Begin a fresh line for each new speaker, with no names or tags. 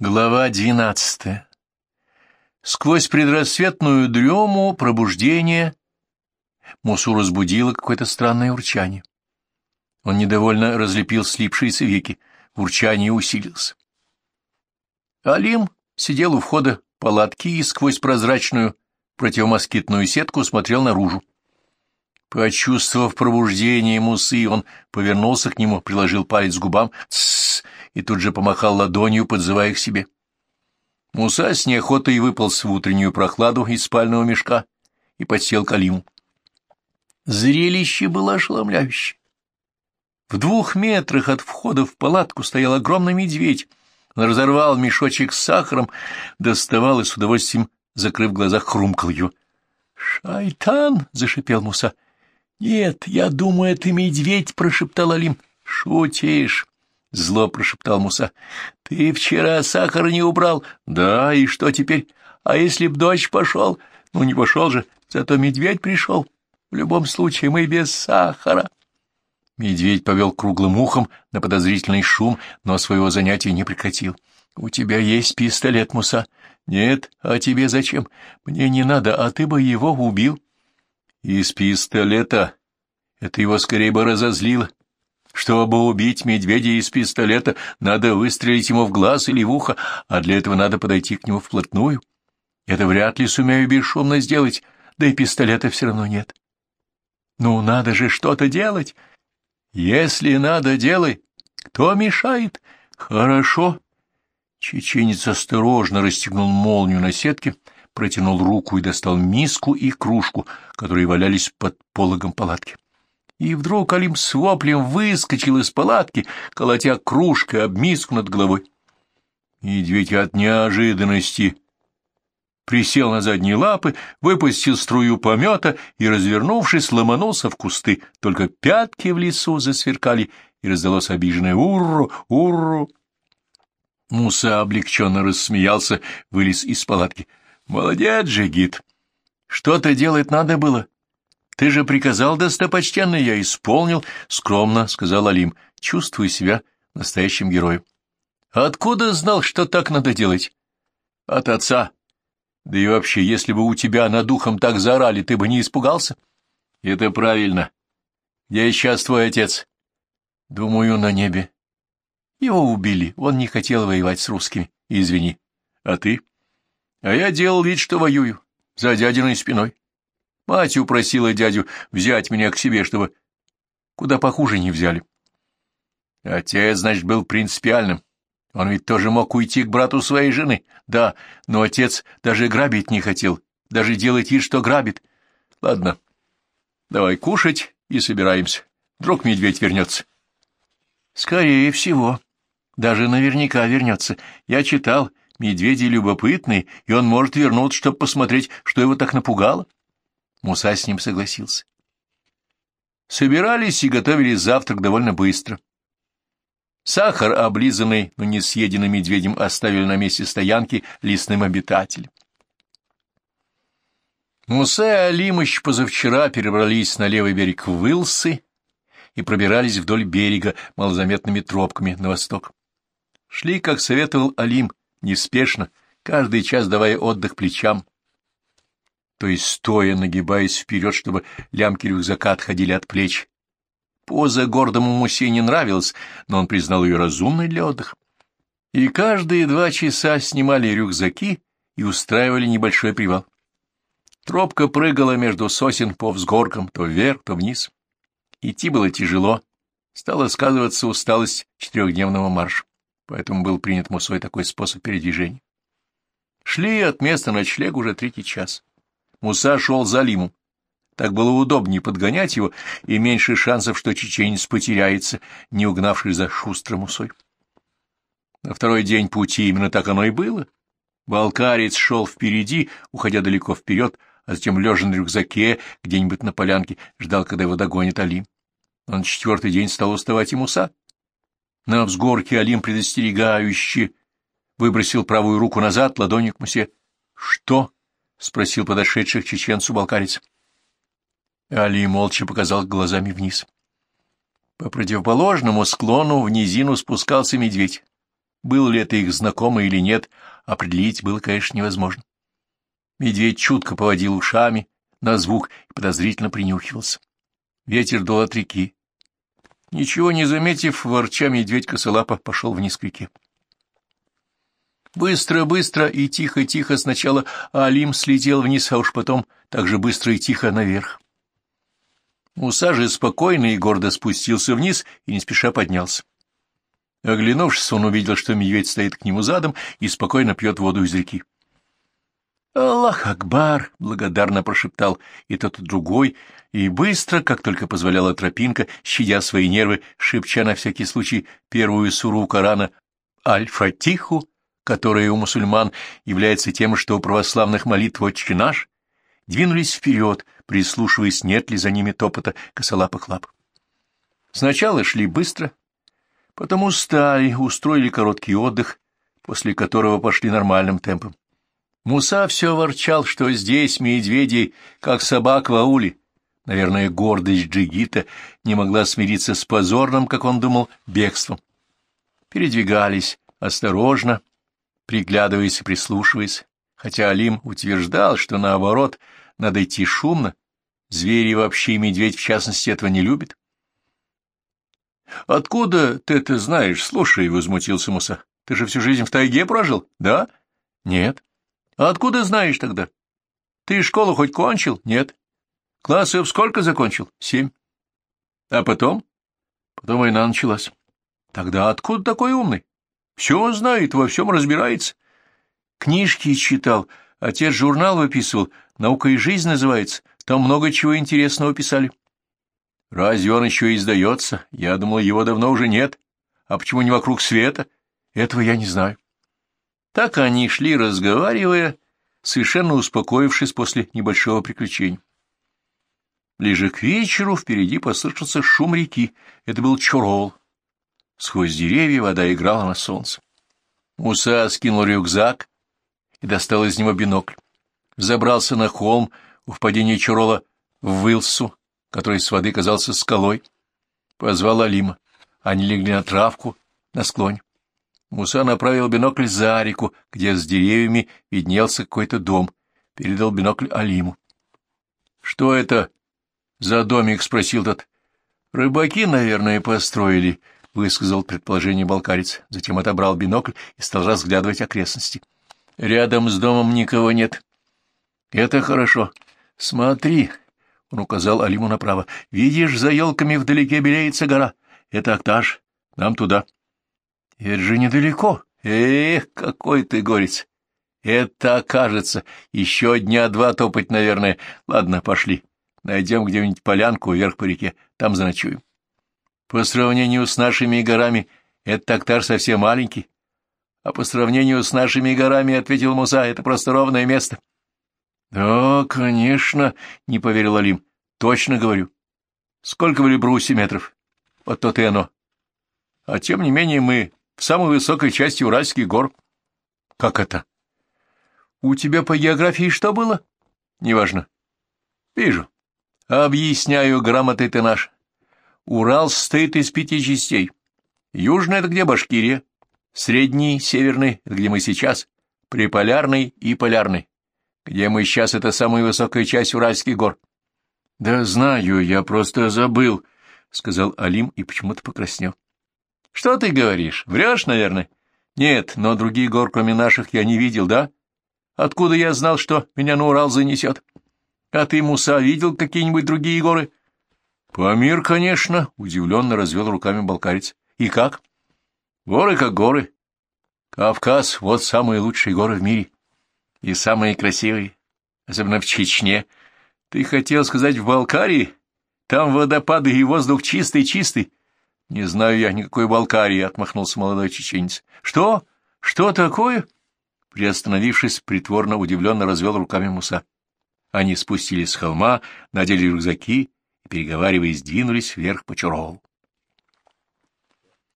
Глава двенадцатая. Сквозь предрассветную дрему пробуждение Мусу разбудило какое-то странное урчание. Он недовольно разлепил слипшиеся веки, урчание усилилось. Алим сидел у входа палатки и сквозь прозрачную противомоскитную сетку смотрел наружу. Почувствовав пробуждение Мусы, он повернулся к нему, приложил палец к губам «Тссс!» И тут же помахал ладонью, подзывая к себе. Муса с неохотой выполз в утреннюю прохладу из спального мешка и подсел к Алиму. Зрелище было ошеломляющее. В двух метрах от входа в палатку стоял огромный медведь. Он разорвал мешочек с сахаром, доставал и с удовольствием, закрыв глаза, хрумкал ее. «Шайтан!» — зашипел Муса. «Нет, я думаю, это медведь!» — прошептал Алим. «Шутишь!» — зло прошептал Муса. — Ты вчера сахар не убрал. — Да, и что теперь? А если б дождь пошел? Ну, не пошел же, зато медведь пришел. В любом случае мы без сахара. Медведь повел круглым ухом на подозрительный шум, но своего занятия не прекратил. — У тебя есть пистолет, Муса? — Нет, а тебе зачем? Мне не надо, а ты бы его убил. — Из пистолета? Это его скорее бы разозлило. Чтобы убить медведя из пистолета, надо выстрелить ему в глаз или в ухо, а для этого надо подойти к нему вплотную. Это вряд ли сумею бесшумно сделать, да и пистолета все равно нет. Ну, надо же что-то делать. Если надо, делай. Кто мешает? Хорошо. Чеченец осторожно расстегнул молнию на сетке, протянул руку и достал миску и кружку, которые валялись под пологом палатки. И вдруг Алим с воплем выскочил из палатки, колотя кружкой об миску над головой. Медведь от неожиданности присел на задние лапы, выпустил струю помета и, развернувшись, ломанулся в кусты. Только пятки в лесу засверкали, и раздалось обиженное «Урру! Урру!». Муса облегченно рассмеялся, вылез из палатки. «Молодец же, гид! Что-то делать надо было!» Ты же приказал, достопочтенный, я исполнил, — скромно сказал Алим, чувствуя себя настоящим героем. — Откуда знал, что так надо делать? — От отца. Да и вообще, если бы у тебя над духом так заорали, ты бы не испугался? — Это правильно. Где сейчас твой отец? — Думаю, на небе. Его убили, он не хотел воевать с русскими. Извини. А ты? — А я делал вид, что воюю, за дядиной спиной. Мать упросила дядю взять меня к себе, чтобы куда похуже не взяли. Отец, значит, был принципиальным. Он ведь тоже мог уйти к брату своей жены. Да, но отец даже грабить не хотел, даже делать вид, что грабит. Ладно, давай кушать и собираемся. Вдруг медведь вернется. Скорее всего. Даже наверняка вернется. Я читал, медведи любопытные, и он может вернуться, чтобы посмотреть, что его так напугало. Муса с ним согласился. Собирались и готовили завтрак довольно быстро. Сахар, облизанный, но не съеденный медведем, оставили на месте стоянки лесным обитателям. Муса и Алимыч позавчера перебрались на левый берег Вылсы и пробирались вдоль берега малозаметными тропками на восток. Шли, как советовал Алим, неспешно, каждый час давая отдых плечам, то есть стоя, нагибаясь вперед, чтобы лямки рюкзака отходили от плеч. Поза гордому Мусе не нравилась, но он признал ее разумной для отдыха. И каждые два часа снимали рюкзаки и устраивали небольшой привал. Тропка прыгала между сосен по взгоркам, то вверх, то вниз. Идти было тяжело, стала сказываться усталость четырехдневного марша, поэтому был принят Мусой такой способ передвижения. Шли от места ночлега уже третий час. Муса шел за Лиму. Так было удобнее подгонять его и меньше шансов, что чеченец потеряется, не угнавшись за шустрым Мусой. На второй день пути именно так оно и было. Балкарец шел впереди, уходя далеко вперед, а затем, лежа на рюкзаке, где-нибудь на полянке, ждал, когда его догонит Алим. На четвертый день стал уставать и Муса. На взгорке Алим предостерегающе выбросил правую руку назад, ладонью к Мусе. — Что? — спросил подошедших чеченцу балкарец. Али молча показал глазами вниз. По противоположному склону в низину спускался медведь. Был ли это их знакомый или нет, определить было, конечно, невозможно. Медведь чутко поводил ушами на звук и подозрительно принюхивался. Ветер дул от реки. Ничего не заметив, ворча медведь косолапа пошел вниз к реке. Быстро-быстро и тихо-тихо сначала Алим слетел вниз, а уж потом так же быстро и тихо наверх. Муса же спокойно и гордо спустился вниз и не спеша поднялся. Оглянувшись, он увидел, что медведь стоит к нему задом и спокойно пьет воду из реки. «Аллах Акбар!» — благодарно прошептал и тот и другой, и быстро, как только позволяла тропинка, щадя свои нервы, шепча на всякий случай первую суру Корана «Аль-Фатиху», которая у мусульман является тем, что у православных молитв «Отче наш», двинулись вперед, прислушиваясь, нет ли за ними топота косолапых лап. Сначала шли быстро, потом устали, устроили короткий отдых, после которого пошли нормальным темпом. Муса все ворчал, что здесь медведи, как собак в ауле. Наверное, гордость джигита не могла смириться с позорным, как он думал, бегством. Передвигались осторожно, приглядываясь и прислушиваясь, хотя Алим утверждал, что наоборот, надо идти шумно, звери вообще и медведь в частности этого не любят. «Откуда ты это знаешь? Слушай», — возмутился Муса, — «ты же всю жизнь в тайге прожил, да?» «Нет». «А откуда знаешь тогда? Ты школу хоть кончил? Нет». «Классов сколько закончил? Семь». «А потом?» «Потом война началась». «Тогда откуда такой умный?» Все знает, во всем разбирается. Книжки читал, отец журнал выписывал, «Наука и жизнь» называется. Там много чего интересного писали. Разве он еще издается? Я думал, его давно уже нет. А почему не вокруг света? Этого я не знаю. Так они шли, разговаривая, совершенно успокоившись после небольшого приключения. Ближе к вечеру впереди послышался шум реки. Это был Чурол. Сквозь деревья вода играла на солнце. Муса скинул рюкзак и достал из него бинокль. Забрался на холм у впадения Чурола в Вилсу, который с воды казался скалой. Позвал Алима. Они легли на травку на склоне. Муса направил бинокль за реку, где с деревьями виднелся какой-то дом. Передал бинокль Алиму. — Что это за домик? — спросил тот. — Рыбаки, наверное, построили, — высказал предположение балкарец, затем отобрал бинокль и стал разглядывать окрестности. — Рядом с домом никого нет. — Это хорошо. Смотри, — он указал Алиму направо, — видишь, за елками вдалеке белеется гора. Это Акташ. Нам туда. — Это же недалеко. Эх, какой ты горец! Это окажется. Еще дня два топать, наверное. Ладно, пошли. Найдем где-нибудь полянку вверх по реке. Там заночуем. По сравнению с нашими горами, этот тактар совсем маленький. А по сравнению с нашими горами, — ответил Муса, — это просто ровное место. — Да, конечно, — не поверил Алим. — Точно говорю. Сколько были бруси метров? Вот то и оно. А тем не менее мы в самой высокой части Уральских гор. — Как это? — У тебя по географии что было? — Неважно. — Вижу. — Объясняю, грамотой ты наш. Урал состоит из пяти частей. Южный — это где Башкирия, средний, северный — это где мы сейчас, приполярный и полярный. Где мы сейчас — это самая высокая часть Уральских гор. — Да знаю, я просто забыл, — сказал Алим и почему-то покраснел. — Что ты говоришь? Врешь, наверное? — Нет, но другие гор, кроме наших, я не видел, да? Откуда я знал, что меня на Урал занесет? А ты, Муса, видел какие-нибудь другие горы? — Памир, конечно, — удивленно развел руками балкарец. И как? Горы как горы. Кавказ — вот самые лучшие горы в мире. И самые красивые, особенно в Чечне. Ты хотел сказать в Балкарии? Там водопады и воздух чистый-чистый. Не знаю я никакой Балкарии, — отмахнулся молодой чеченец. Что? Что такое? Приостановившись, притворно удивленно развел руками Муса. Они спустились с холма, надели рюкзаки переговариваясь, двинулись вверх по Чуролу.